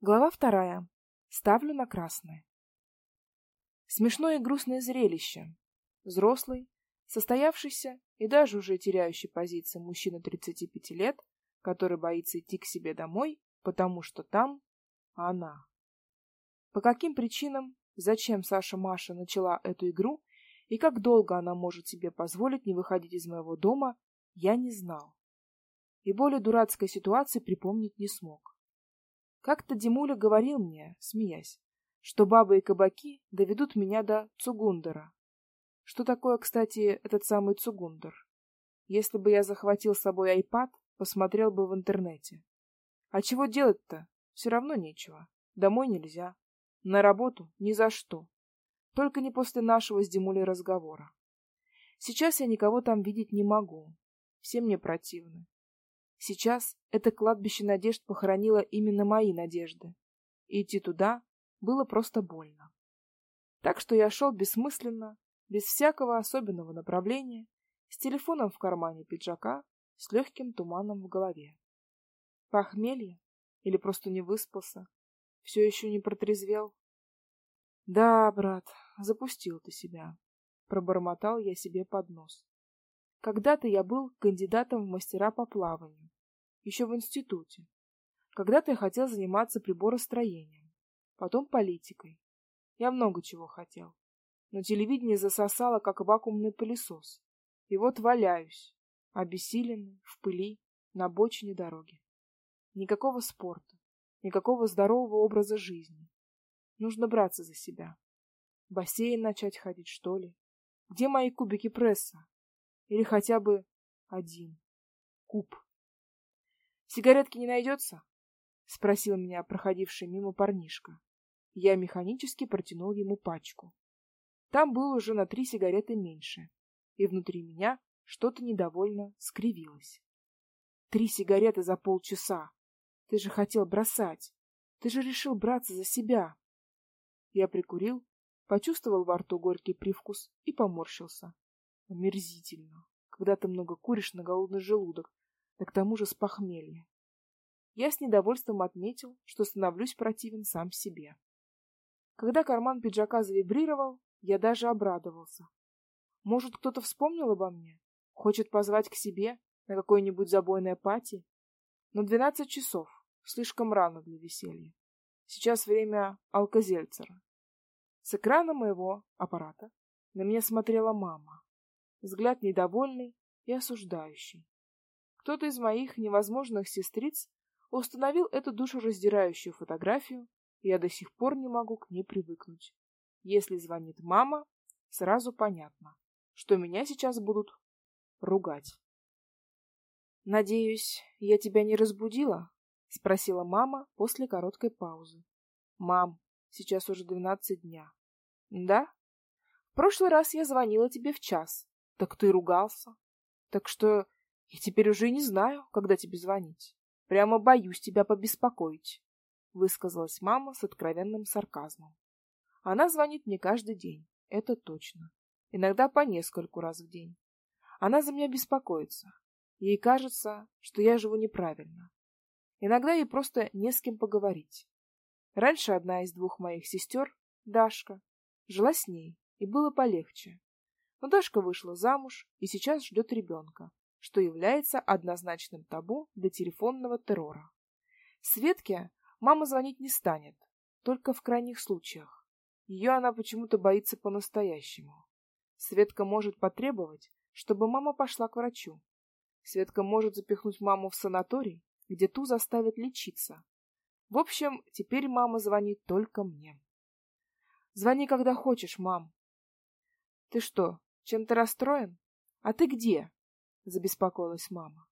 Глава вторая. Ставлю на красное. Смешное и грустное зрелище. Взрослый, состоявшийся и даже уже теряющий позиции мужчина 35 лет, который боится идти к себе домой, потому что там она. По каким причинам, зачем Саша Маша начала эту игру и как долго она может себе позволить не выходить из моего дома, я не знал. И более дурацкой ситуации припомнить не смог. Как-то Димуля говорил мне, смеясь, что бабы и кабаки доведут меня до Цугундера. Что такое, кстати, этот самый Цугундер? Если бы я захватил с собой айпад, посмотрел бы в интернете. А чего делать-то? Все равно нечего. Домой нельзя. На работу ни за что. Только не после нашего с Димулей разговора. Сейчас я никого там видеть не могу. Все мне противны. Сейчас это кладбище надежд похоронило именно мои надежды. И идти туда было просто больно. Так что я шел бессмысленно, без всякого особенного направления, с телефоном в кармане пиджака, с легким туманом в голове. Похмелье? Или просто не выспался? Все еще не протрезвел? Да, брат, запустил ты себя. Пробормотал я себе под нос. Когда-то я был кандидатом в мастера по плаванию, еще в институте. Когда-то я хотел заниматься приборостроением, потом политикой. Я много чего хотел. Но телевидение засосало, как вакуумный пылесос. И вот валяюсь, обессиленный, в пыли, на обочине дороги. Никакого спорта, никакого здорового образа жизни. Нужно браться за себя. В бассейн начать ходить, что ли? Где мои кубики пресса? Или хотя бы один куб. Сигаретки не найдется? спросил меня проходивший мимо парнишка. Я механически протянул ему пачку. Там было уже на три сигареты меньше, и внутри меня что-то недовольно скривилось. Три сигареты за полчаса. Ты же хотел бросать. Ты же решил браться за себя. Я прикурил, почувствовал во рту горький привкус и поморщился. Омерзительно, когда ты много куришь на голодный желудок, да к тому же с похмелья. Я с недовольством отметил, что становлюсь противен сам себе. Когда карман пиджака завибрировал, я даже обрадовался. Может, кто-то вспомнил обо мне? Хочет позвать к себе на какое-нибудь забойное пати? Но двенадцать часов. Слишком рано для веселья. Сейчас время алкозельцера. С экрана моего аппарата на меня смотрела мама. Взгляд недовольный и осуждающий. Кто-то из моих невозможных сестриц установил эту душераздирающую фотографию, и я до сих пор не могу к ней привыкнуть. Если звонит мама, сразу понятно, что меня сейчас будут ругать. Надеюсь, я тебя не разбудила? спросила мама после короткой паузы. Мам, сейчас уже двенадцать дня. Да? В прошлый раз я звонила тебе в час. Так ты ругался. Так что я теперь уже не знаю, когда тебе звонить. Прямо боюсь тебя побеспокоить, высказалась мама с откровенным сарказмом. Она звонит мне каждый день, это точно. Иногда по нескольку раз в день. Она за меня беспокоится. Ей кажется, что я живу неправильно. Иногда ей просто не с кем поговорить. Раньше одна из двух моих сестер, Дашка, жила с ней, и было полегче. Но Дашка вышла замуж и сейчас ждет ребенка, что является однозначным табу для телефонного террора. Светке мама звонить не станет, только в крайних случаях. Ее она почему-то боится по-настоящему. Светка может потребовать, чтобы мама пошла к врачу. Светка может запихнуть маму в санаторий, где ту заставят лечиться. В общем, теперь мама звонит только мне. Звони, когда хочешь, мам. Ты что, чем-то расстроен? А ты где? забеспокоилась мама.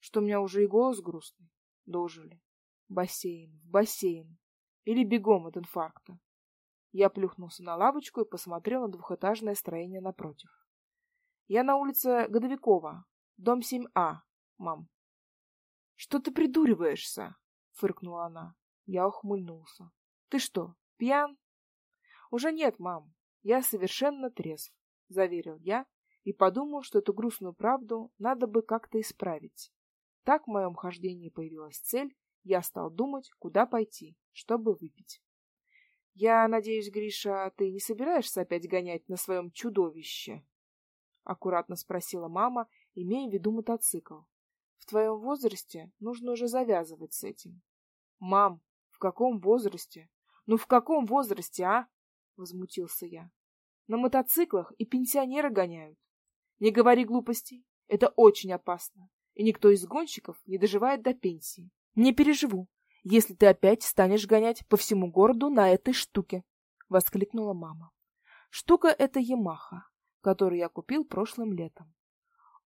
Что у меня уже и голос грустный. Дожили. Бассейн, бассейн. Или бегом от инфаркта. Я плюхнулся на лавочку и посмотрел на двухэтажное строение напротив. Я на улице Годовикова, дом 7А, мам. Что ты придуриваешься? фыркнула она. Я ухмыльнулся. Ты что, пьян? Уже нет, мам. Я совершенно трезв, заверил я и подумал, что эту грустную правду надо бы как-то исправить. Так в моем хождении появилась цель я стал думать, куда пойти, чтобы выпить. Я надеюсь, Гриша, ты не собираешься опять гонять на своем чудовище? Аккуратно спросила мама, имея в виду мотоцикл. В твоем возрасте нужно уже завязывать с этим. Мам, в каком возрасте? Ну в каком возрасте, а? Возмутился я. На мотоциклах и пенсионеры гоняют. Не говори глупостей. Это очень опасно. И никто из гонщиков не доживает до пенсии. Не переживу, если ты опять станешь гонять по всему городу на этой штуке, воскликнула мама. Штука это Ямаха, которую я купил прошлым летом.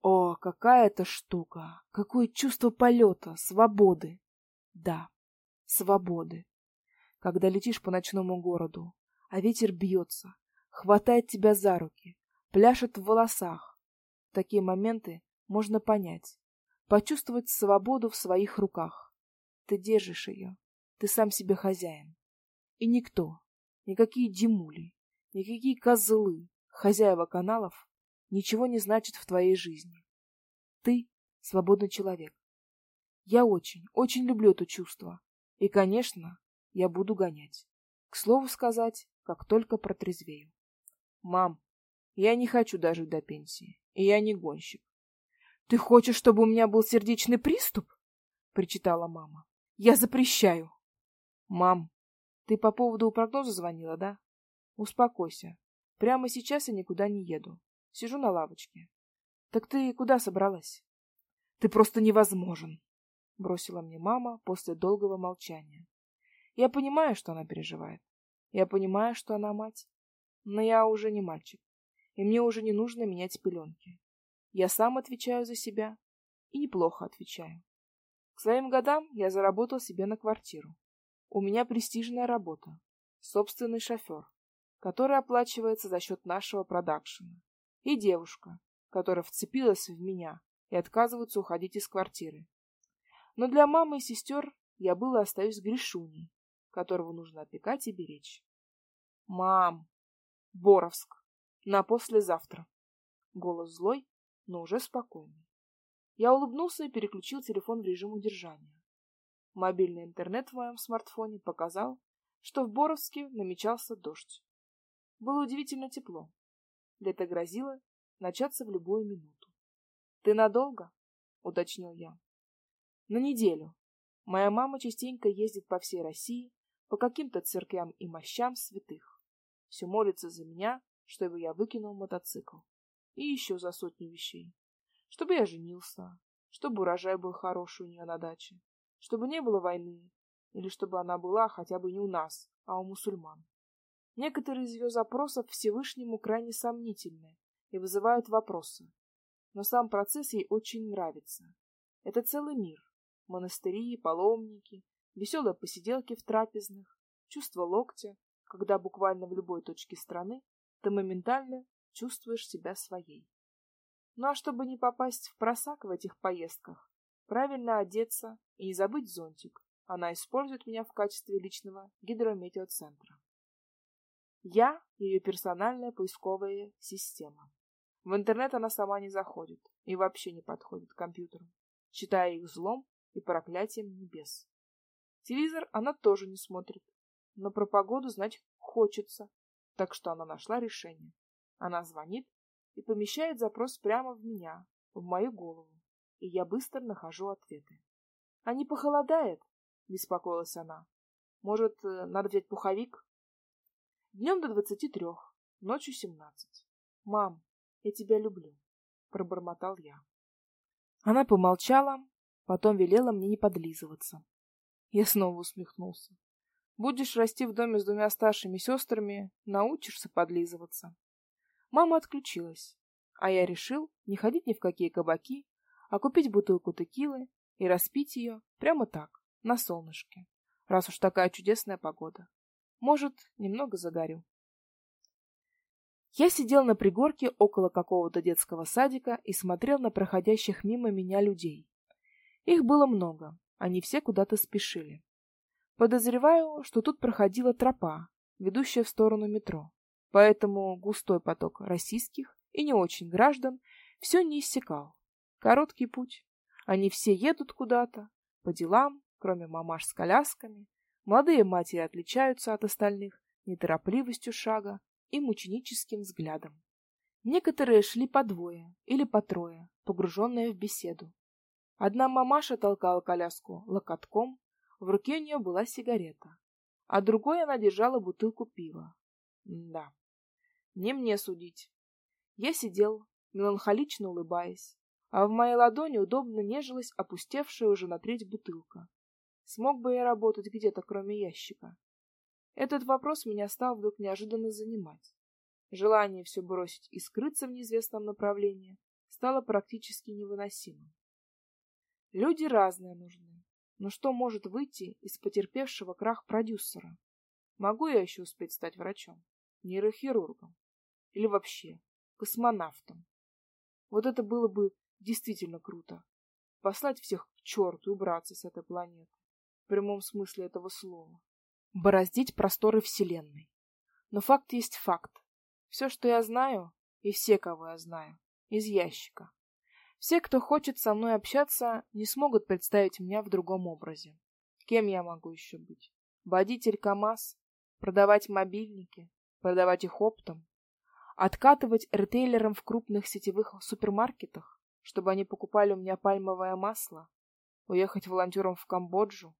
О, какая это штука! Какое чувство полета, свободы! Да, свободы. Когда летишь по ночному городу, а ветер бьется, хватает тебя за руки, пляшет в волосах. В такие моменты можно понять, почувствовать свободу в своих руках. Ты держишь ее, ты сам себе хозяин. И никто, никакие демули, никакие козлы, хозяева каналов ничего не значит в твоей жизни. Ты свободный человек. Я очень, очень люблю это чувство. И, конечно, я буду гонять. К слову сказать, как только протрезвею. Мам, я не хочу дожить до пенсии, и я не гонщик. Ты хочешь, чтобы у меня был сердечный приступ? причитала мама. Я запрещаю. Мам, ты по поводу прогноза звонила, да? Успокойся. Прямо сейчас я никуда не еду. Сижу на лавочке. Так ты куда собралась? Ты просто невозможен, бросила мне мама после долгого молчания. Я понимаю, что она переживает. Я понимаю, что она мать. Но я уже не мальчик, и мне уже не нужно менять пеленки. Я сам отвечаю за себя и неплохо отвечаю. К своим годам я заработал себе на квартиру. У меня престижная работа, собственный шофер, который оплачивается за счет нашего продакшена и девушка, которая вцепилась в меня и отказывается уходить из квартиры. Но для мамы и сестер я был и остаюсь грешуней, которого нужно опекать и беречь. Мам, Боровск, на послезавтра. Голос злой, но уже спокойный. Я улыбнулся и переключил телефон в режим удержания. Мобильный интернет в моем смартфоне показал, что в Боровске намечался дождь. Было удивительно тепло. Лето грозило начаться в любую минуту. Ты надолго? уточнил я. На неделю. Моя мама частенько ездит по всей России, по каким-то церквям и мощам святых. Все молится за меня, чтобы я выкинул мотоцикл. И еще за сотню вещей. Чтобы я женился, чтобы урожай был хороший у нее на даче, чтобы не было войны, или чтобы она была хотя бы не у нас, а у мусульман. Некоторые из ее запросов Всевышнему крайне сомнительны и вызывают вопросы. Но сам процесс ей очень нравится. Это целый мир. Монастыри, паломники, веселые посиделки в трапезных, чувство локтя, когда буквально в любой точке страны ты моментально чувствуешь себя своей. Ну а чтобы не попасть в просак в этих поездках, правильно одеться и не забыть зонтик, она использует меня в качестве личного гидрометеоцентра. Я — ее персональная поисковая система. В интернет она сама не заходит и вообще не подходит к компьютерам, считая их злом и проклятием небес. Телевизор она тоже не смотрит, но про погоду знать хочется, так что она нашла решение. Она звонит и помещает запрос прямо в меня, в мою голову, и я быстро нахожу ответы. — А не похолодает? — беспокоилась она. — Может, э, надо взять пуховик? Днем до двадцати трех, ночью семнадцать. Мам, я тебя люблю, пробормотал я. Она помолчала, потом велела мне не подлизываться. Я снова усмехнулся. Будешь расти в доме с двумя старшими сестрами, научишься подлизываться. Мама отключилась, а я решил не ходить ни в какие кабаки, а купить бутылку текилы и распить ее прямо так, на солнышке, раз уж такая чудесная погода. Может, немного загорю. Я сидел на пригорке около какого-то детского садика и смотрел на проходящих мимо меня людей. Их было много, они все куда-то спешили. Подозреваю, что тут проходила тропа, ведущая в сторону метро. Поэтому густой поток российских и не очень граждан все не иссякал. Короткий путь. Они все едут куда-то, по делам кроме мамаш с колясками, молодые матери отличаются от остальных неторопливостью шага и мученическим взглядом. Некоторые шли по двое или по трое, погруженные в беседу. Одна мамаша толкала коляску локотком, в руке у нее была сигарета, а другой она держала бутылку пива. Да, не мне судить. Я сидел, меланхолично улыбаясь, а в моей ладони удобно нежилась опустевшая уже на треть бутылка. Смог бы я работать где-то, кроме ящика? Этот вопрос меня стал вдруг неожиданно занимать. Желание все бросить и скрыться в неизвестном направлении стало практически невыносимым. Люди разные нужны, но что может выйти из потерпевшего крах продюсера? Могу я еще успеть стать врачом, нейрохирургом или вообще космонавтом? Вот это было бы действительно круто. Послать всех к черту и убраться с этой планеты. В прямом смысле этого слова. Бороздить просторы Вселенной. Но факт есть факт. Все, что я знаю, и все, кого я знаю, из ящика. Все, кто хочет со мной общаться, не смогут представить меня в другом образе. Кем я могу еще быть? Водитель КАМАЗ? Продавать мобильники? Продавать их оптом? Откатывать ритейлерам в крупных сетевых супермаркетах, чтобы они покупали у меня пальмовое масло? Уехать волонтером в Камбоджу?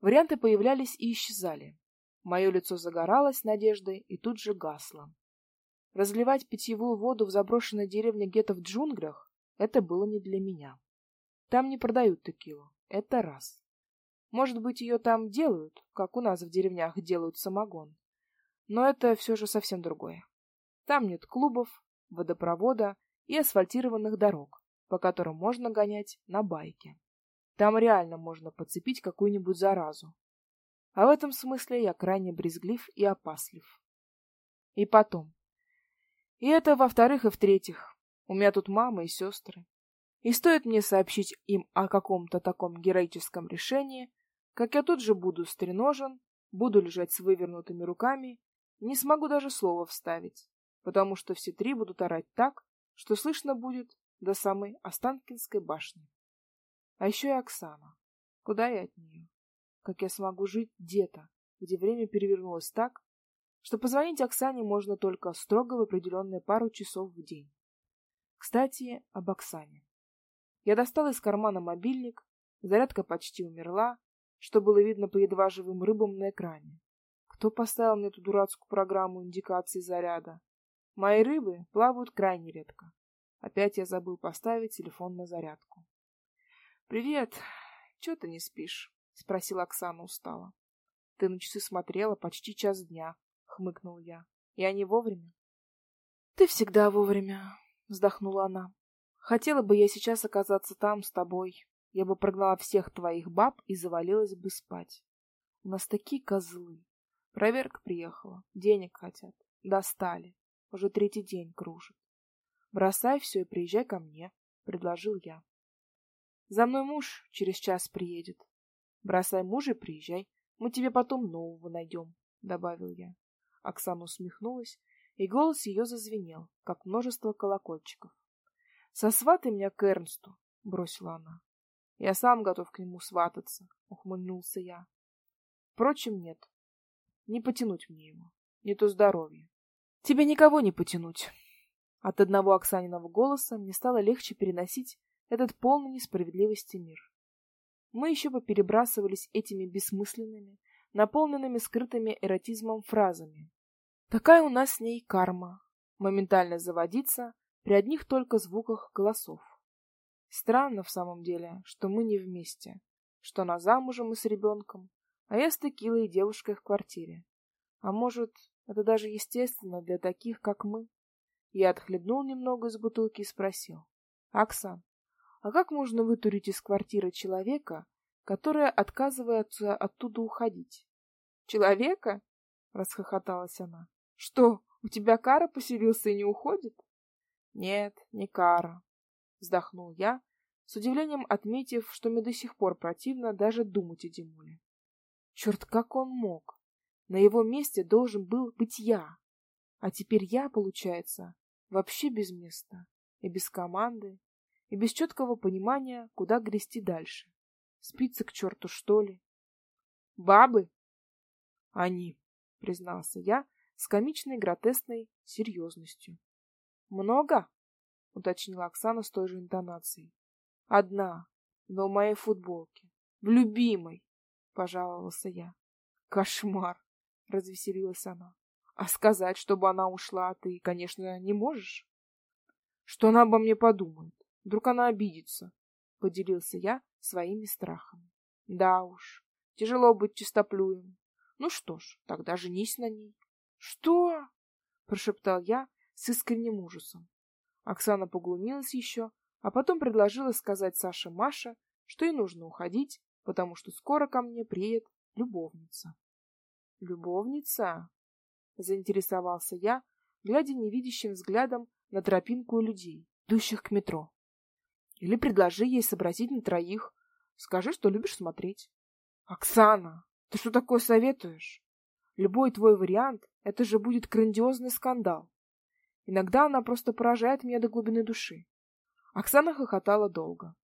Варианты появлялись и исчезали. Мое лицо загоралось надеждой и тут же гасло. Разливать питьевую воду в заброшенной деревне где-то в джунглях — это было не для меня. Там не продают текилу. Это раз. Может быть, ее там делают, как у нас в деревнях делают самогон. Но это все же совсем другое. Там нет клубов, водопровода и асфальтированных дорог, по которым можно гонять на байке. Там реально можно подцепить какую-нибудь заразу, а в этом смысле я крайне брезглив и опаслив. И потом. И это во-вторых и в-третьих. У меня тут мама и сестры. И стоит мне сообщить им о каком-то таком героическом решении, как я тут же буду стреножен, буду лежать с вывернутыми руками, не смогу даже слова вставить, потому что все три будут орать так, что слышно будет до самой Останкинской башни. А еще и Оксана. Куда я от нее? как я смогу жить где-то, где время перевернулось так, что позвонить Оксане можно только строго в определенные пару часов в день. Кстати, об Оксане. Я достал из кармана мобильник, зарядка почти умерла, что было видно по едва живым рыбам на экране. Кто поставил мне эту дурацкую программу индикации заряда? Мои рыбы плавают крайне редко. Опять я забыл поставить телефон на зарядку. Привет. Чего ты не спишь? — спросила Оксана устало. — Ты на часы смотрела почти час дня, — хмыкнул я. — Я не вовремя? — Ты всегда вовремя, — вздохнула она. — Хотела бы я сейчас оказаться там с тобой. Я бы прогнала всех твоих баб и завалилась бы спать. У нас такие козлы. Проверка приехала, денег хотят. Достали. Уже третий день кружит. Бросай все и приезжай ко мне, — предложил я. За мной муж через час приедет. Бросай мужа и приезжай. Мы тебе потом нового найдем, — добавил я. Оксана усмехнулась, и голос ее зазвенел, как множество колокольчиков. — Сосватай меня к Эрнсту, — бросила она. — Я сам готов к нему свататься, — ухмыльнулся я. Впрочем, нет. Не потянуть мне его. Не то здоровье. Тебе никого не потянуть. От одного Оксаниного голоса мне стало легче переносить этот полный несправедливости мир мы еще бы перебрасывались этими бессмысленными, наполненными скрытыми эротизмом фразами. Такая у нас с ней карма, моментально заводиться при одних только звуках голосов. Странно в самом деле, что мы не вместе, что она замужем и с ребенком, а я с текилой и девушкой в квартире. А может, это даже естественно для таких, как мы? Я отхлебнул немного из бутылки и спросил. — Оксан, а как можно вытурить из квартиры человека, который отказывается оттуда уходить? Человека? расхохоталась она. Что, у тебя Кара поселился и не уходит? Нет, не Кара, вздохнул я, с удивлением отметив, что мне до сих пор противно даже думать о Димуле. Черт, как он мог? На его месте должен был быть я. А теперь я, получается, вообще без места и без команды, и без четкого понимания, куда грести дальше. Спится к черту, что ли? Бабы? Они, признался я с комичной гротесной серьезностью. Много? уточнила Оксана с той же интонацией. Одна, но в моей футболке. В любимой, пожаловался я. Кошмар, развеселилась она. А сказать, чтобы она ушла, ты, конечно, не можешь. Что она обо мне подумает? Вдруг она обидится, поделился я своими страхами. Да уж, тяжело быть чистоплюем. Ну что ж, тогда женись на ней. Что? прошептал я с искренним ужасом. Оксана поглумилась еще, а потом предложила сказать Саше Маше, что ей нужно уходить, потому что скоро ко мне приедет любовница. Любовница? заинтересовался я, глядя невидящим взглядом на тропинку людей, идущих к метро. Или предложи ей сообразить на троих. Скажи, что любишь смотреть. Оксана, ты что такое советуешь? Любой твой вариант — это же будет грандиозный скандал. Иногда она просто поражает меня до глубины души. Оксана хохотала долго.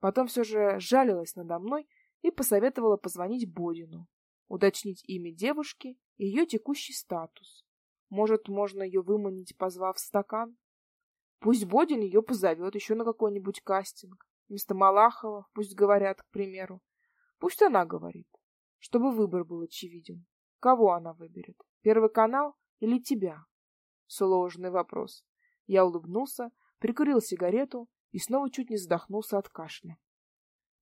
Потом все же жалилась надо мной и посоветовала позвонить Бодину, уточнить имя девушки и ее текущий статус. Может, можно ее выманить, позвав стакан? Пусть Бодин ее позовет еще на какой-нибудь кастинг. Вместо Малахова, пусть говорят, к примеру. Пусть она говорит, чтобы выбор был очевиден. Кого она выберет? Первый канал или тебя? Сложный вопрос. Я улыбнулся, прикурил сигарету и снова чуть не задохнулся от кашля.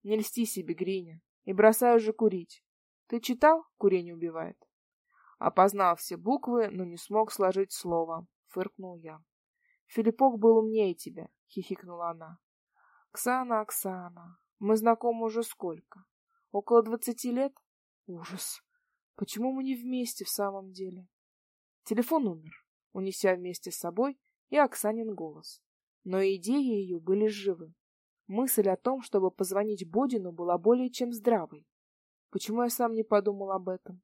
Не льсти себе, Гриня, и бросай уже курить. Ты читал «Курение убивает»? Опознал все буквы, но не смог сложить слово, фыркнул я. Филиппок был умнее тебя, хихикнула она. Оксана, Оксана, мы знакомы уже сколько? Около двадцати лет? Ужас. Почему мы не вместе в самом деле? Телефон умер, унеся вместе с собой и Оксанин голос. Но идеи ее были живы. Мысль о том, чтобы позвонить Бодину, была более чем здравой. Почему я сам не подумал об этом?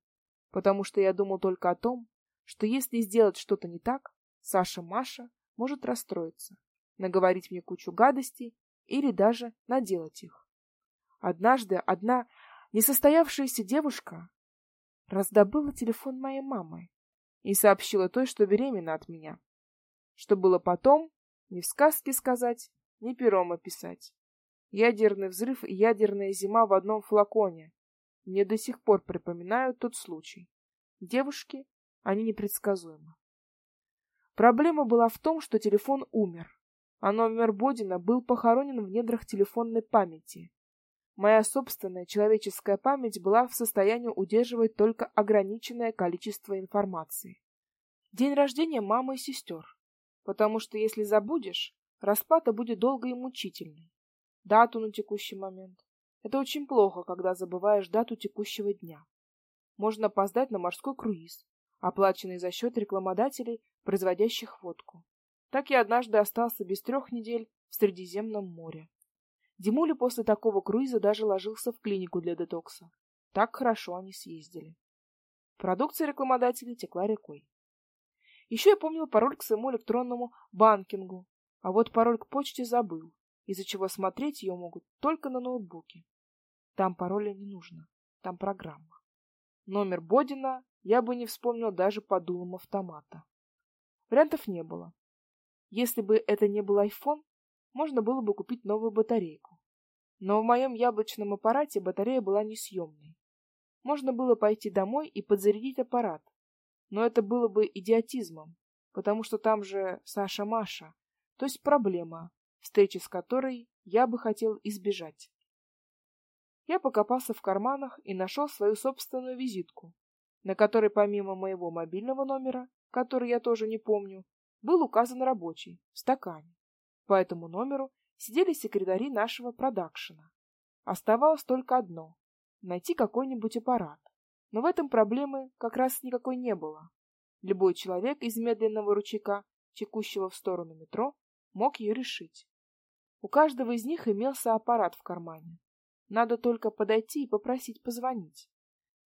Потому что я думал только о том, что если сделать что-то не так, Саша Маша может расстроиться, наговорить мне кучу гадостей или даже наделать их. Однажды одна несостоявшаяся девушка раздобыла телефон моей мамы и сообщила той, что беременна от меня. Что было потом, ни в сказке сказать, ни пером описать. Ядерный взрыв и ядерная зима в одном флаконе. Мне до сих пор припоминают тот случай. Девушки, они непредсказуемы. Проблема была в том, что телефон умер, а номер Бодина был похоронен в недрах телефонной памяти. Моя собственная человеческая память была в состоянии удерживать только ограниченное количество информации. День рождения мамы и сестер, потому что если забудешь, расплата будет долгой и мучительной. Дату на текущий момент. Это очень плохо, когда забываешь дату текущего дня. Можно опоздать на морской круиз, оплаченный за счет рекламодателей, производящих водку. Так я однажды остался без трех недель в Средиземном море. Димуля после такого круиза даже ложился в клинику для детокса. Так хорошо они съездили. Продукция рекламодателей текла рекой. Еще я помнил пароль к своему электронному банкингу, а вот пароль к почте забыл, из-за чего смотреть ее могут только на ноутбуке. Там пароля не нужно, там программа. Номер Бодина я бы не вспомнил даже под дулом автомата. Вариантов не было. Если бы это не был iPhone, можно было бы купить новую батарейку. Но в моем яблочном аппарате батарея была несъемной. Можно было пойти домой и подзарядить аппарат. Но это было бы идиотизмом, потому что там же Саша Маша, то есть проблема, встречи с которой я бы хотел избежать. Я покопался в карманах и нашел свою собственную визитку, на которой помимо моего мобильного номера, который я тоже не помню, был указан рабочий, в стакане. По этому номеру сидели секретари нашего продакшена. Оставалось только одно — найти какой-нибудь аппарат. Но в этом проблемы как раз никакой не было. Любой человек из медленного ручейка, текущего в сторону метро, мог ее решить. У каждого из них имелся аппарат в кармане. Надо только подойти и попросить позвонить.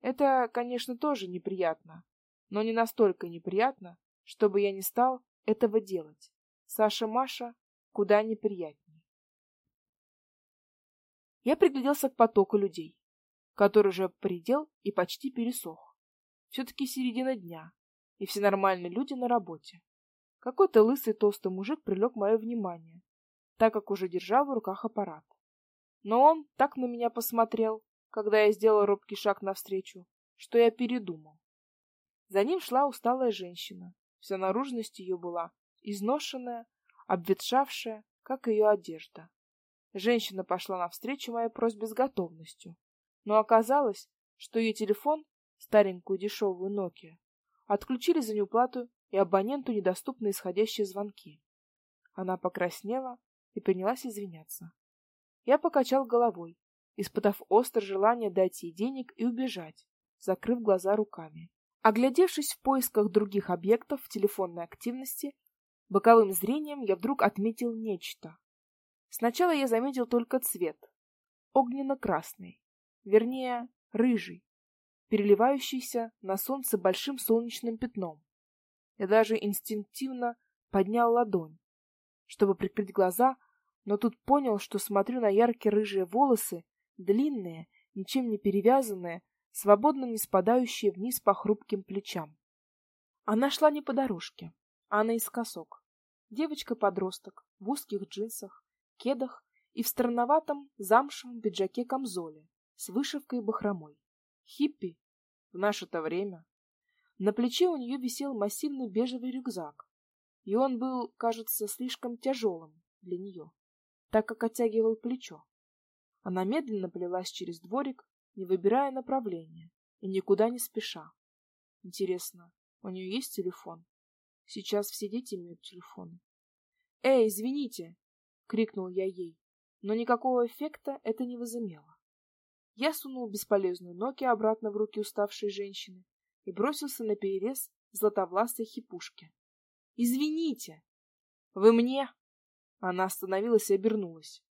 Это, конечно, тоже неприятно, но не настолько неприятно, чтобы я не стал этого делать. Саша Маша куда неприятнее. Я пригляделся к потоку людей, который уже предел и почти пересох. Все-таки середина дня, и все нормальные люди на работе. Какой-то лысый толстый мужик привлек мое внимание, так как уже держал в руках аппарат. Но он так на меня посмотрел, когда я сделал робкий шаг навстречу, что я передумал. За ним шла усталая женщина. Вся наружность ее была изношенная, обветшавшая, как ее одежда. Женщина пошла навстречу моей просьбе с готовностью, но оказалось, что ее телефон, старенькую дешевую Nokia, отключили за неуплату и абоненту недоступны исходящие звонки. Она покраснела и принялась извиняться. Я покачал головой, испытав острое желание дать ей денег и убежать, закрыв глаза руками. Оглядевшись в поисках других объектов телефонной активности, боковым зрением я вдруг отметил нечто. Сначала я заметил только цвет огненно-красный, вернее, рыжий, переливающийся на солнце большим солнечным пятном. Я даже инстинктивно поднял ладонь, чтобы прикрыть глаза, но тут понял, что смотрю на яркие рыжие волосы, длинные, ничем не перевязанные, свободно не спадающие вниз по хрупким плечам. Она шла не по дорожке, а наискосок. Девочка-подросток в узких джинсах, кедах и в странноватом замшевом пиджаке-камзоле с вышивкой бахромой. Хиппи в наше-то время. На плече у нее висел массивный бежевый рюкзак, и он был, кажется, слишком тяжелым для нее, так как оттягивал плечо. Она медленно плелась через дворик, не выбирая направления и никуда не спеша. Интересно, у нее есть телефон? Сейчас все дети имеют телефоны. «Эй, извините!» — крикнул я ей, но никакого эффекта это не возымело. Я сунул бесполезную ноги обратно в руки уставшей женщины и бросился на перерез златовласой хипушке. «Извините!» «Вы мне?» Она остановилась и обернулась.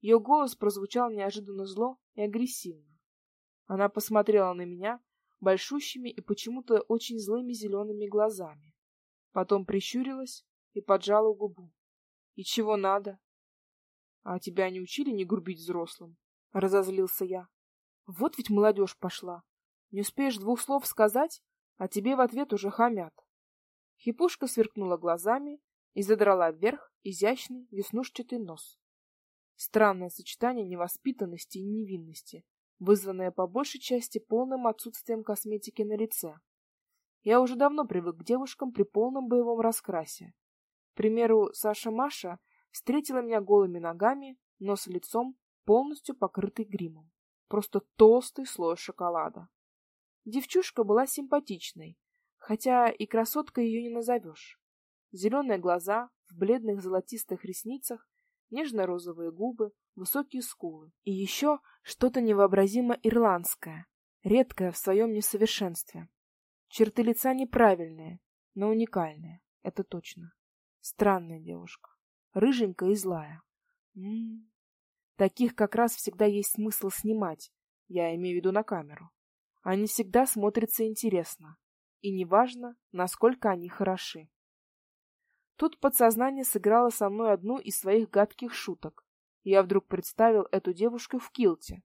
Ее голос прозвучал неожиданно зло и агрессивно. Она посмотрела на меня большущими и почему-то очень злыми зелеными глазами. Потом прищурилась и поджала губу. «И чего надо?» «А тебя не учили не грубить взрослым?» — разозлился я. Вот ведь молодежь пошла. Не успеешь двух слов сказать, а тебе в ответ уже хамят. Хипушка сверкнула глазами и задрала вверх изящный веснушчатый нос. Странное сочетание невоспитанности и невинности, вызванное по большей части полным отсутствием косметики на лице. Я уже давно привык к девушкам при полном боевом раскрасе. К примеру, Саша Маша встретила меня голыми ногами, но с лицом полностью покрытый гримом просто толстый слой шоколада. Девчушка была симпатичной, хотя и красоткой ее не назовешь. Зеленые глаза в бледных золотистых ресницах, нежно-розовые губы, высокие скулы и еще что-то невообразимо ирландское, редкое в своем несовершенстве. Черты лица неправильные, но уникальные, это точно. Странная девушка, рыженькая и злая. М -м -м. Таких как раз всегда есть смысл снимать, я имею в виду на камеру. Они всегда смотрятся интересно, и неважно, насколько они хороши. Тут подсознание сыграло со мной одну из своих гадких шуток. Я вдруг представил эту девушку в килте,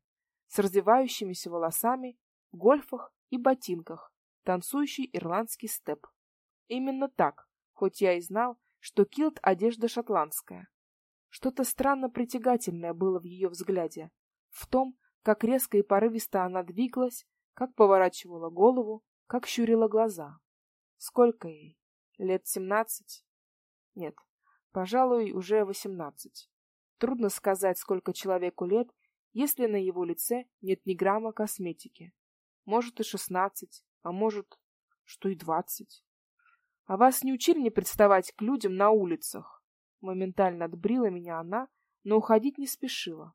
с развивающимися волосами, в гольфах и ботинках, танцующий ирландский степ. Именно так, хоть я и знал, что килт — одежда шотландская. Что-то странно притягательное было в ее взгляде, в том, как резко и порывисто она двигалась, как поворачивала голову, как щурила глаза. Сколько ей? Лет семнадцать? Нет, пожалуй, уже восемнадцать. Трудно сказать, сколько человеку лет, если на его лице нет ни грамма косметики. Может и шестнадцать, а может, что и двадцать. А вас не учили не представать к людям на улицах? Моментально отбрила меня она, но уходить не спешила.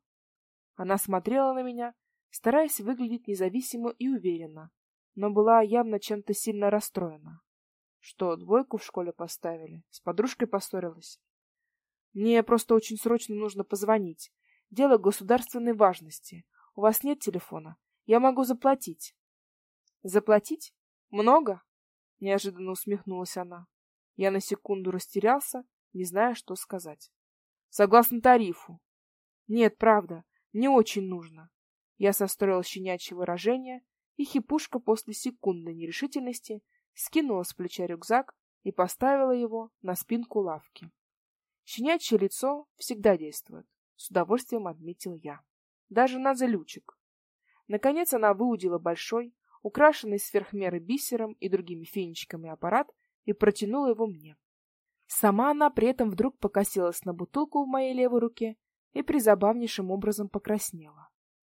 Она смотрела на меня, стараясь выглядеть независимо и уверенно, но была явно чем-то сильно расстроена. Что, двойку в школе поставили? С подружкой поссорилась? Мне просто очень срочно нужно позвонить. Дело государственной важности. У вас нет телефона? Я могу заплатить. Заплатить? Много? Неожиданно усмехнулась она. Я на секунду растерялся не зная, что сказать. Согласно тарифу. Нет, правда, Не очень нужно. Я состроил щенячье выражение, и хипушка после секундной нерешительности скинула с плеча рюкзак и поставила его на спинку лавки. Щенячье лицо всегда действует, с удовольствием отметил я. Даже на залючек. Наконец она выудила большой, украшенный сверх меры бисером и другими фенечками аппарат и протянула его мне. Сама она при этом вдруг покосилась на бутылку в моей левой руке и призабавнейшим образом покраснела.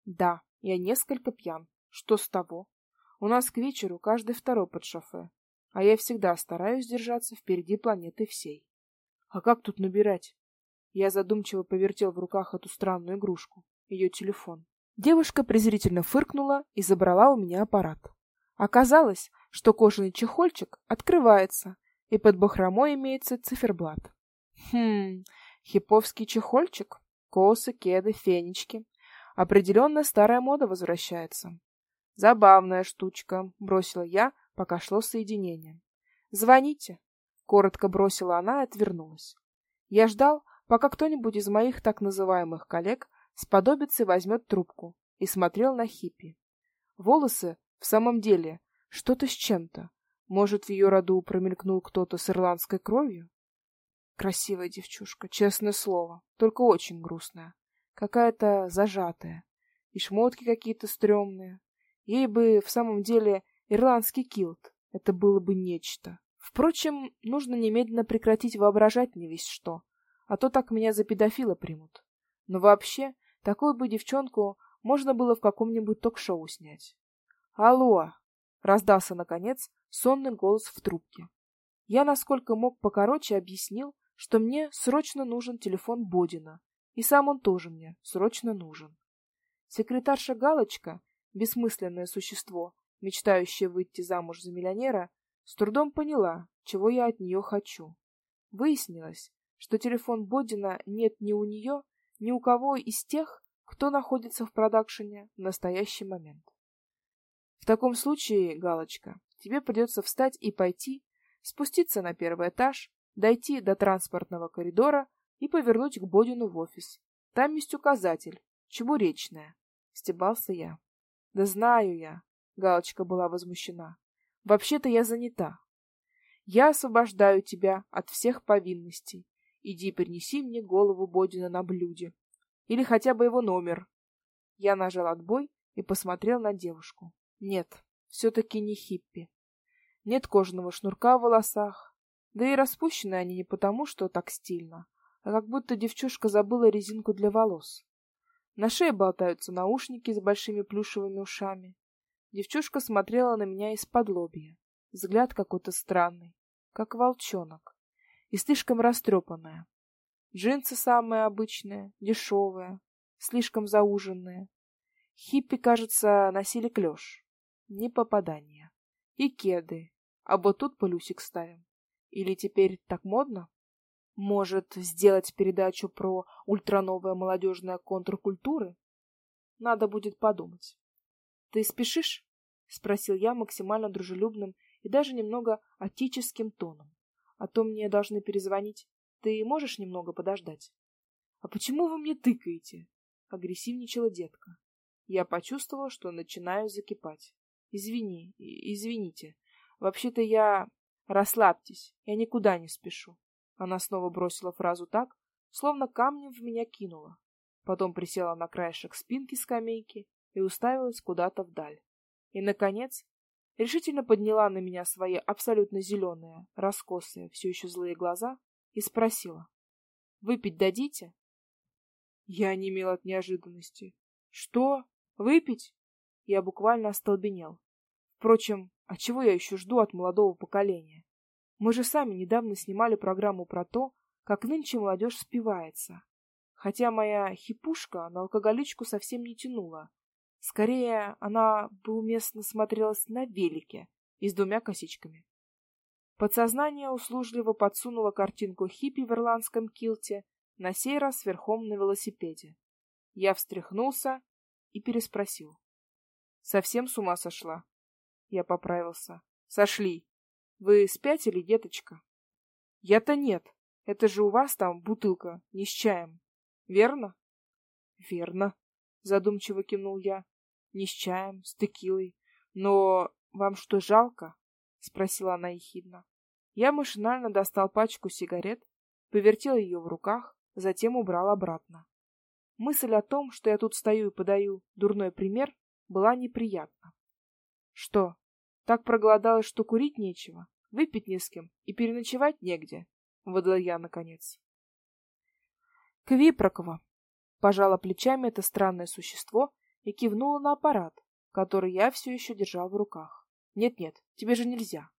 Да, я несколько пьян. Что с того? У нас к вечеру каждый второй под шофе, а я всегда стараюсь держаться впереди планеты всей. А как тут набирать? Я задумчиво повертел в руках эту странную игрушку, ее телефон. Девушка презрительно фыркнула и забрала у меня аппарат. Оказалось, что кожаный чехольчик открывается, и под бахромой имеется циферблат. Хм, хиповский чехольчик, косы, кеды, фенечки. Определенно старая мода возвращается. Забавная штучка, бросила я, пока шло соединение. Звоните, коротко бросила она и отвернулась. Я ждал, пока кто-нибудь из моих так называемых коллег сподобится и возьмет трубку, и смотрел на хиппи. Волосы в самом деле что-то с чем-то. Может, в ее роду промелькнул кто-то с ирландской кровью? Красивая девчушка, честное слово, только очень грустная. Какая-то зажатая. И шмотки какие-то стрёмные. Ей бы в самом деле ирландский килт. Это было бы нечто. Впрочем, нужно немедленно прекратить воображать не весь что, а то так меня за педофила примут. Но вообще, такую бы девчонку можно было в каком-нибудь ток-шоу снять. Алло, раздался наконец сонный голос в трубке. Я насколько мог покороче объяснил, что мне срочно нужен телефон Бодина, и сам он тоже мне срочно нужен. Секретарша Галочка, бессмысленное существо, мечтающее выйти замуж за миллионера, с трудом поняла, чего я от нее хочу. Выяснилось, что телефон Бодина нет ни у нее, ни у кого из тех, кто находится в продакшене в настоящий момент. В таком случае, Галочка, тебе придется встать и пойти, спуститься на первый этаж, дойти до транспортного коридора и повернуть к Бодину в офис. Там есть указатель «Чебуречная», — стебался я. Да знаю я, Галочка была возмущена. Вообще-то я занята. Я освобождаю тебя от всех повинностей. Иди принеси мне голову Бодина на блюде. Или хотя бы его номер. Я нажал отбой и посмотрел на девушку. Нет, все-таки не хиппи. Нет кожаного шнурка в волосах. Да и распущены они не потому, что так стильно, а как будто девчушка забыла резинку для волос. На шее болтаются наушники с большими плюшевыми ушами. Девчушка смотрела на меня из-под лобья. Взгляд какой-то странный, как волчонок, и слишком растрепанная. Джинсы самые обычные, дешевые, слишком зауженные. Хиппи, кажется, носили клеш. Не попадание. И кеды. А вот тут плюсик ставим. Или теперь так модно? Может, сделать передачу про ультрановое молодежное контркультуры? Надо будет подумать. Ты спешишь? спросил я максимально дружелюбным и даже немного отеческим тоном. А то мне должны перезвонить. Ты можешь немного подождать? А почему вы мне тыкаете? агрессивничала детка. Я почувствовала, что начинаю закипать. Извини, извините. Вообще-то я... Расслабьтесь, я никуда не спешу. Она снова бросила фразу так, словно камнем в меня кинула. Потом присела на краешек спинки скамейки и уставилась куда-то вдаль. И, наконец, решительно подняла на меня свои абсолютно зеленые, раскосые, все еще злые глаза и спросила. «Выпить дадите?» Я онемел от неожиданности. «Что? Выпить?» Я буквально остолбенел. Впрочем, а чего я еще жду от молодого поколения? Мы же сами недавно снимали программу про то, как нынче молодежь спивается. Хотя моя хипушка на алкоголичку совсем не тянула. Скорее, она бы уместно смотрелась на велике и с двумя косичками. Подсознание услужливо подсунуло картинку хиппи в ирландском килте, на сей раз верхом на велосипеде. Я встряхнулся и переспросил. Совсем с ума сошла? Я поправился. Сошли. Вы спятили, деточка? Я-то нет. Это же у вас там бутылка, не с чаем. Верно? Верно. Задумчиво кивнул я. Не с чаем, с текилой. Но вам что, жалко? Спросила она ехидно. Я машинально достал пачку сигарет, повертел ее в руках, затем убрал обратно. Мысль о том, что я тут стою и подаю дурной пример, была неприятна. Что, так проголодалась, что курить нечего, выпить не с кем и переночевать негде? Выдала я наконец. Квипрокова. Пожала плечами это странное существо и кивнула на аппарат, который я все еще держал в руках. Нет-нет, тебе же нельзя.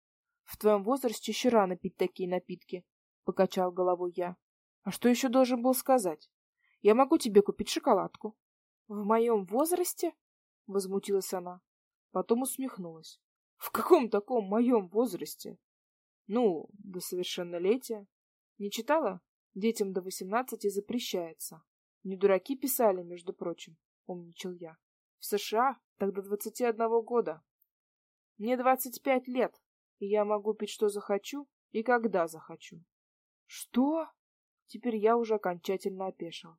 В твоем возрасте еще рано пить такие напитки, покачал головой я. А что еще должен был сказать? Я могу тебе купить шоколадку. В моем возрасте? возмутилась она, потом усмехнулась. В каком таком моем возрасте? Ну, до совершеннолетия. Не читала? Детям до восемнадцати запрещается. Не дураки писали, между прочим, умничал я. В США до двадцати одного года. Мне двадцать пять лет, и я могу пить что захочу и когда захочу. Что? Теперь я уже окончательно опешил.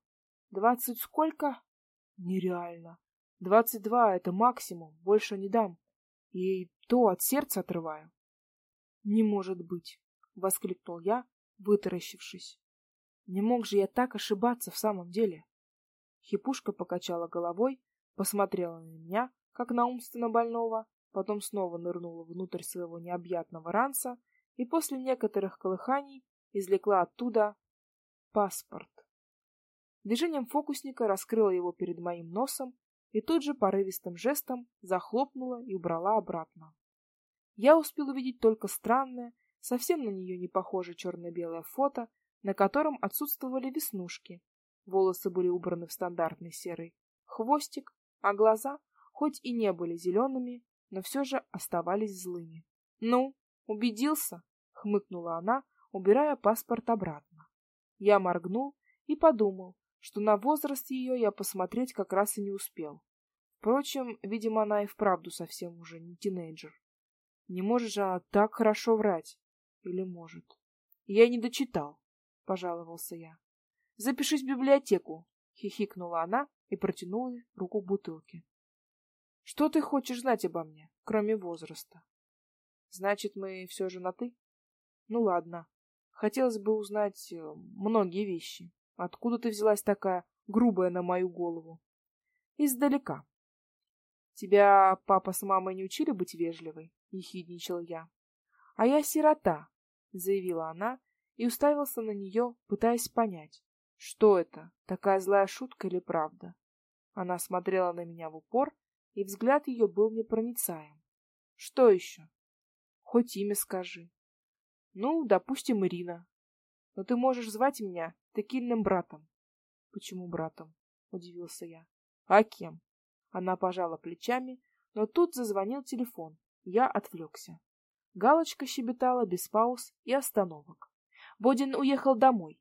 Двадцать сколько? Нереально. Двадцать два — это максимум, больше не дам. И то от сердца отрываю. Не может быть, воскликнул я, вытаращившись. Не мог же я так ошибаться в самом деле. Хипушка покачала головой, посмотрела на меня, как на умственно больного, потом снова нырнула внутрь своего необъятного ранца и после некоторых колыханий извлекла оттуда паспорт. Движением фокусника раскрыла его перед моим носом и тут же порывистым жестом захлопнула и убрала обратно. Я успел увидеть только странное, совсем на нее не похожее черно-белое фото, на котором отсутствовали веснушки. Волосы были убраны в стандартный серый хвостик, а глаза, хоть и не были зелеными, но все же оставались злыми. "Ну, убедился?" хмыкнула она, убирая паспорт обратно. Я моргнул и подумал, что на возраст ее я посмотреть как раз и не успел. Впрочем, видимо, она и вправду совсем уже не тинейджер. Не может же она так хорошо врать. Или может? Я не дочитал, пожаловался я. Запишись в библиотеку, хихикнула она и протянула руку к бутылке. Что ты хочешь знать обо мне, кроме возраста? Значит, мы все же на ты? Ну ладно. Хотелось бы узнать э, многие вещи. Откуда ты взялась такая грубая на мою голову? Издалека. Тебя папа с мамой не учили быть вежливой, ехидничал я. А я сирота, заявила она и уставился на нее, пытаясь понять, что это, такая злая шутка или правда. Она смотрела на меня в упор, и взгляд ее был непроницаем. Что еще? Хоть имя скажи. Ну, допустим, Ирина. Но ты можешь звать меня текильным братом. Почему братом? удивился я. А кем? Она пожала плечами, но тут зазвонил телефон. Я отвлекся. Галочка щебетала без пауз и остановок. Бодин уехал домой,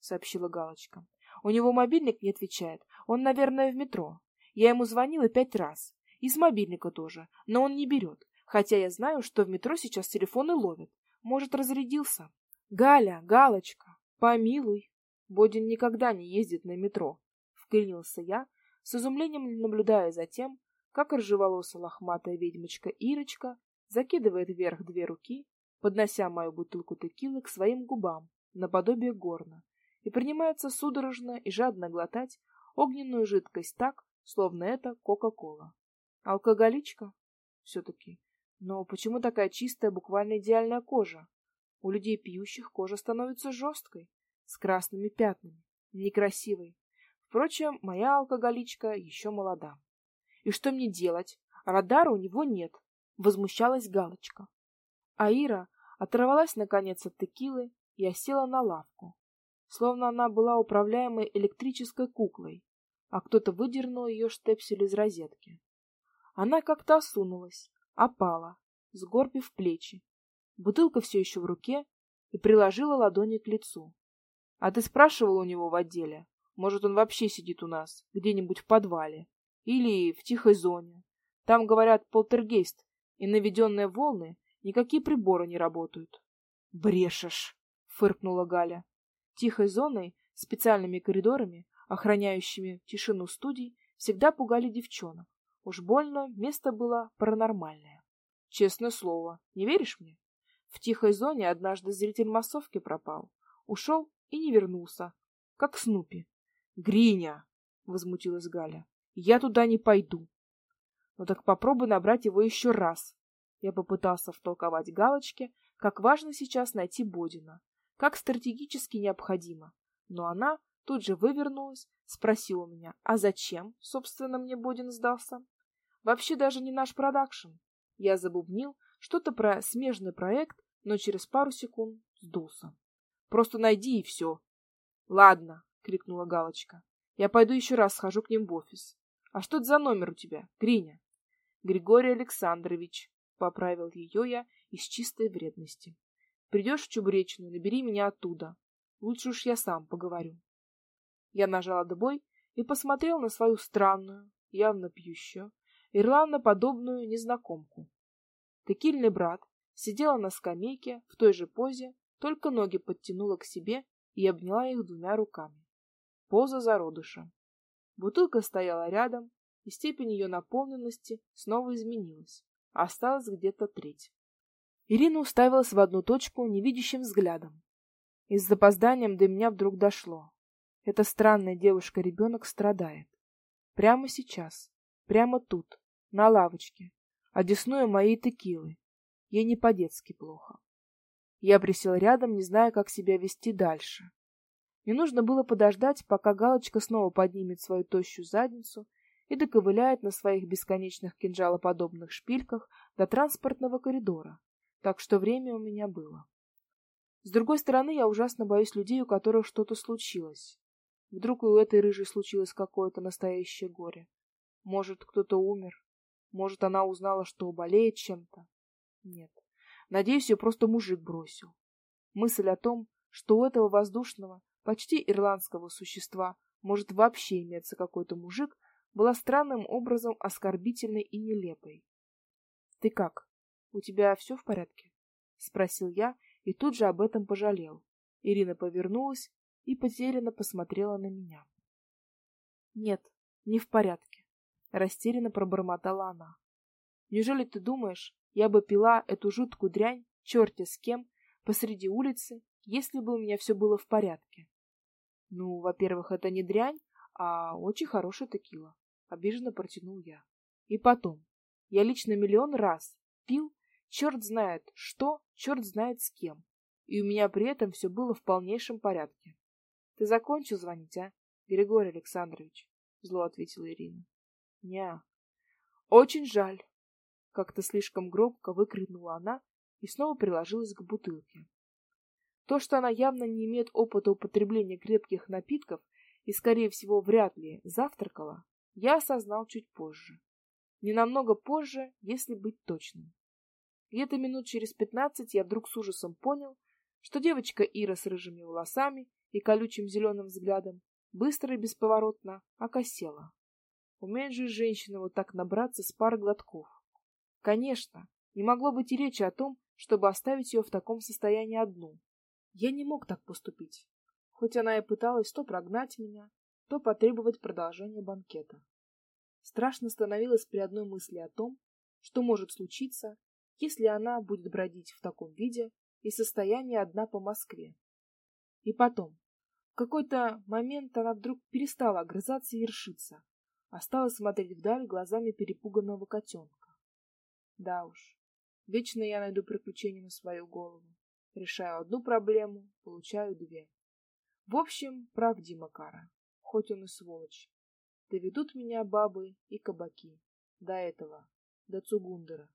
сообщила Галочка. У него мобильник не отвечает. Он, наверное, в метро. Я ему звонила пять раз. И с мобильника тоже, но он не берет. Хотя я знаю, что в метро сейчас телефоны ловят. Может, разрядился. Галя, Галочка, помилуй. Бодин никогда не ездит на метро, вклинился я, с изумлением наблюдая за тем, как рыжеволосая лохматая ведьмочка Ирочка закидывает вверх две руки, поднося мою бутылку текилы к своим губам, наподобие горна, и принимается судорожно и жадно глотать огненную жидкость так, словно это Кока-кола. Алкоголичка? Все-таки. Но почему такая чистая, буквально идеальная кожа? У людей пьющих кожа становится жесткой, с красными пятнами, некрасивой. Впрочем, моя алкоголичка еще молода. И что мне делать? Радара у него нет, возмущалась Галочка. А Ира оторвалась наконец от текилы и осела на лавку, словно она была управляемой электрической куклой, а кто-то выдернул ее штепсель из розетки. Она как-то осунулась, опала, сгорбив плечи. Бутылка все еще в руке и приложила ладони к лицу. А ты спрашивал у него в отделе? Может, он вообще сидит у нас, где-нибудь в подвале или в тихой зоне. Там, говорят, полтергейст, и наведенные волны никакие приборы не работают. Брешешь, фыркнула Галя. Тихой зоной, специальными коридорами, охраняющими тишину студий, всегда пугали девчонок. Уж больно место было паранормальное. Честное слово, не веришь мне? В тихой зоне однажды зритель массовки пропал. Ушел и не вернулся, как Снупи. Гриня, возмутилась Галя. Я туда не пойду. Ну так попробуй набрать его еще раз. Я попытался втолковать Галочке, как важно сейчас найти Бодина, как стратегически необходимо. Но она тут же вывернулась, спросила меня: "А зачем, собственно, мне Бодин сдался?" Вообще даже не наш продакшн. Я забубнил что-то про смежный проект, но через пару секунд сдулся. Просто найди и все. Ладно, крикнула Галочка. Я пойду еще раз схожу к ним в офис. А что это за номер у тебя, Гриня? Григорий Александрович, поправил ее я из чистой вредности. Придешь в Чубречную, набери меня оттуда. Лучше уж я сам поговорю. Я нажал отбой и посмотрел на свою странную, явно пьющую, ирландоподобную незнакомку. Текильный брат сидела на скамейке в той же позе, только ноги подтянула к себе и обняла их двумя руками поза зародыша. Бутылка стояла рядом, и степень ее наполненности снова изменилась. Осталась где-то треть. Ирина уставилась в одну точку невидящим взглядом. И с запозданием до меня вдруг дошло. Эта странная девушка-ребенок страдает. Прямо сейчас, прямо тут, на лавочке, одесную моей текилы. Ей не по-детски плохо. Я присел рядом, не зная, как себя вести дальше. Мне нужно было подождать, пока Галочка снова поднимет свою тощую задницу и доковыляет на своих бесконечных кинжалоподобных шпильках до транспортного коридора. Так что время у меня было. С другой стороны, я ужасно боюсь людей, у которых что-то случилось. Вдруг у этой рыжей случилось какое-то настоящее горе. Может, кто-то умер. Может, она узнала, что болеет чем-то. Нет. Надеюсь, ее просто мужик бросил. Мысль о том, что у этого воздушного, почти ирландского существа может вообще иметься какой-то мужик, была странным образом оскорбительной и нелепой. — Ты как? У тебя все в порядке? — спросил я и тут же об этом пожалел. Ирина повернулась и потерянно посмотрела на меня. — Нет, не в порядке, — растерянно пробормотала она. — Неужели ты думаешь, я бы пила эту жуткую дрянь, черти с кем, посреди улицы, если бы у меня все было в порядке? Ну, во-первых, это не дрянь, а очень хорошая текила, обиженно протянул я. И потом, я лично миллион раз пил черт знает что, черт знает с кем. И у меня при этом все было в полнейшем порядке. Ты закончил звонить, а, Григорий Александрович? Зло ответила Ирина. Ня. Очень жаль. Как-то слишком громко выкрикнула она и снова приложилась к бутылке. То, что она явно не имеет опыта употребления крепких напитков и, скорее всего, вряд ли завтракала, я осознал чуть позже. Не намного позже, если быть точным. Где-то минут через пятнадцать я вдруг с ужасом понял, что девочка Ира с рыжими волосами и колючим зеленым взглядом быстро и бесповоротно окосела. Умеет же женщина вот так набраться с пары глотков. Конечно, не могло быть и речи о том, чтобы оставить ее в таком состоянии одну. Я не мог так поступить, хоть она и пыталась то прогнать меня, то потребовать продолжения банкета. Страшно становилось при одной мысли о том, что может случиться, если она будет бродить в таком виде и состоянии одна по Москве. И потом, в какой-то момент она вдруг перестала огрызаться и ершиться, а стала смотреть вдаль глазами перепуганного котенка. Да уж, вечно я найду приключения на свою голову. Решаю одну проблему, получаю две. В общем, прав Дима Кара, хоть он и сволочь. Доведут меня бабы и кабаки. До этого, до Цугундера.